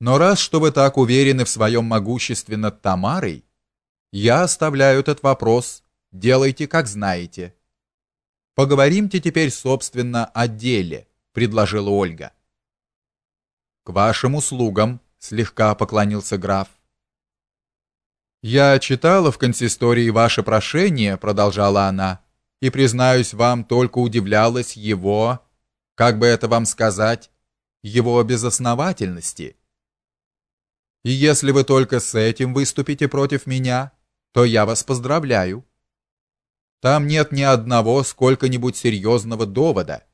Но раз что вы так уверены в своем могуществе над Тамарой, я оставляю этот вопрос. Делайте, как знаете. Поговоримте теперь, собственно, о деле, предложила Ольга. К вашим услугам, слегка поклонился граф. Я читала в консистории ваше прошение, продолжала она, и признаюсь вам, только удивлялась его, как бы это вам сказать, его безосновательности. И если вы только с этим выступите против меня, то я вас поздравляю. Там нет ни одного сколько-нибудь серьезного довода.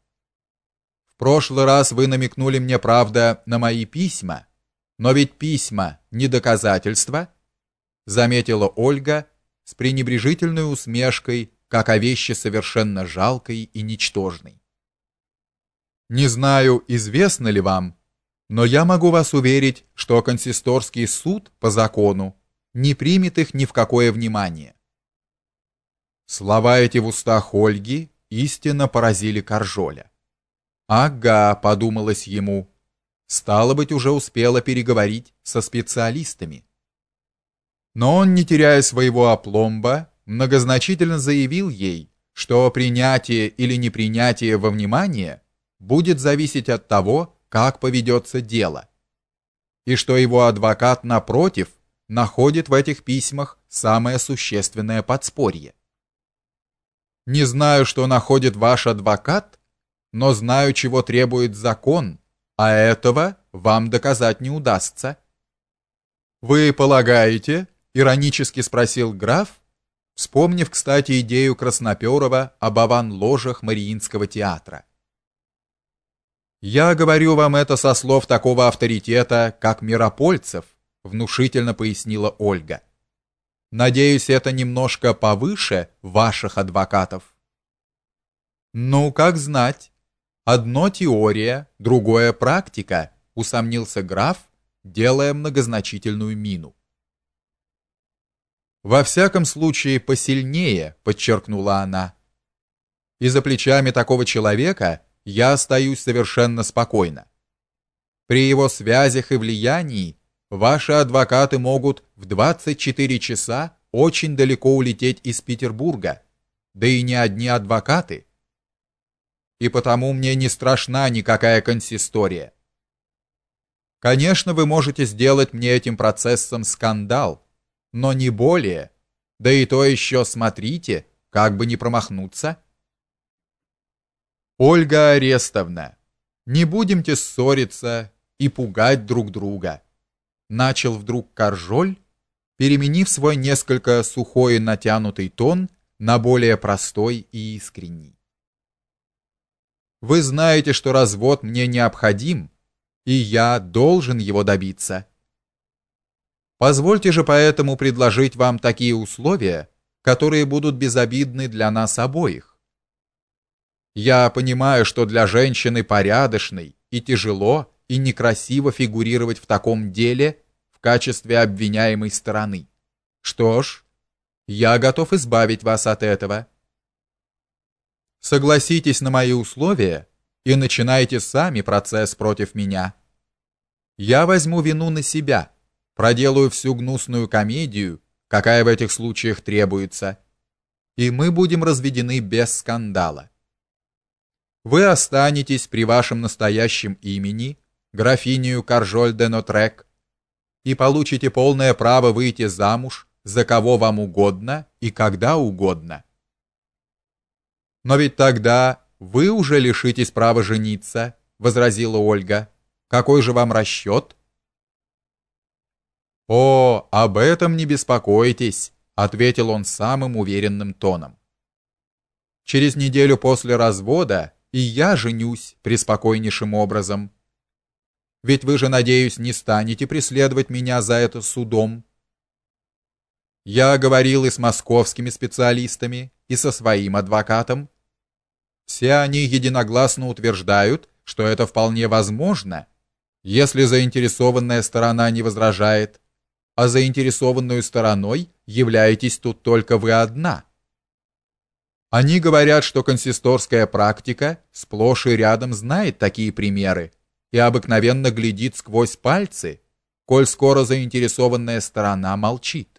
В прошлый раз вы намекнули мне, правда, на мои письма, но ведь письма не доказательства, заметила Ольга с пренебрежительной усмешкой, как о вещи совершенно жалкой и ничтожной. Не знаю, известно ли вам, но я могу вас уверить, что консисторский суд по закону не примет их ни в какое внимание. Слова эти в устах Ольги истинно поразили Каржоля. Ага, подумалось ему. Стало быть, уже успела переговорить со специалистами. Но он, не теряя своего опломба, многозначительно заявил ей, что принятие или непринятие во внимание будет зависеть от того, как поведется дело, и что его адвокат напротив находит в этих письмах самое существенное подспорье. Не знаю, что находит ваш адвокат, но знаю, чего требует закон, а этого вам доказать не удастся. Вы полагаете, иронически спросил граф, вспомнив, кстати, идею Красноперова об аван-ложах Мариинского театра. Я говорю вам это со слов такого авторитета, как Миропольцев, внушительно пояснила Ольга. Надеюсь, это немножко повыше ваших адвокатов. Ну, как знать. Одно теория, другое практика, усомнился граф, делая многозначительную мину. Во всяком случае, посильнее, подчеркнула она. И за плечами такого человека я остаюсь совершенно спокойно. При его связях и влиянии ваши адвокаты могут в 24 часа очень далеко улететь из Петербурга, да и не одни адвокаты. И потому мне не страшна никакая консистория. Конечно, вы можете сделать мне этим процессом скандал, но не более. Да и то еще смотрите, как бы не промахнуться. Ольга Арестовна, не будемте ссориться и пугать друг друга. Начал вдруг Каржоль, переменив свой несколько сухой и натянутый тон на более простой и искренний. Вы знаете, что развод мне необходим, и я должен его добиться. Позвольте же поэтому предложить вам такие условия, которые будут безобидны для нас обоих. Я понимаю, что для женщины порядочной и тяжело, и некрасиво фигурировать в таком деле в качестве обвиняемой стороны. Что ж, я готов избавить вас от этого. Согласитесь на мои условия и начинайте сами процесс против меня. Я возьму вину на себя, проделаю всю гнусную комедию, какая в этих случаях требуется, и мы будем разведены без скандала вы останетесь при вашем настоящем имени, графинию Каржоль де Нотрек, и получите полное право выйти замуж за кого вам угодно и когда угодно. Но ведь тогда вы уже лишитесь права жениться, возразила Ольга. Какой же вам расчет?» О, об этом не беспокойтесь, ответил он самым уверенным тоном. Через неделю после развода и я женюсь преспокойнейшим образом. Ведь вы же, надеюсь, не станете преследовать меня за это судом. Я говорил и с московскими специалистами, и со своим адвокатом. Все они единогласно утверждают, что это вполне возможно, если заинтересованная сторона не возражает, а заинтересованной стороной являетесь тут только вы одна. Они говорят, что консисторская практика сплошь и рядом знает такие примеры и обыкновенно глядит сквозь пальцы, коль скоро заинтересованная сторона молчит.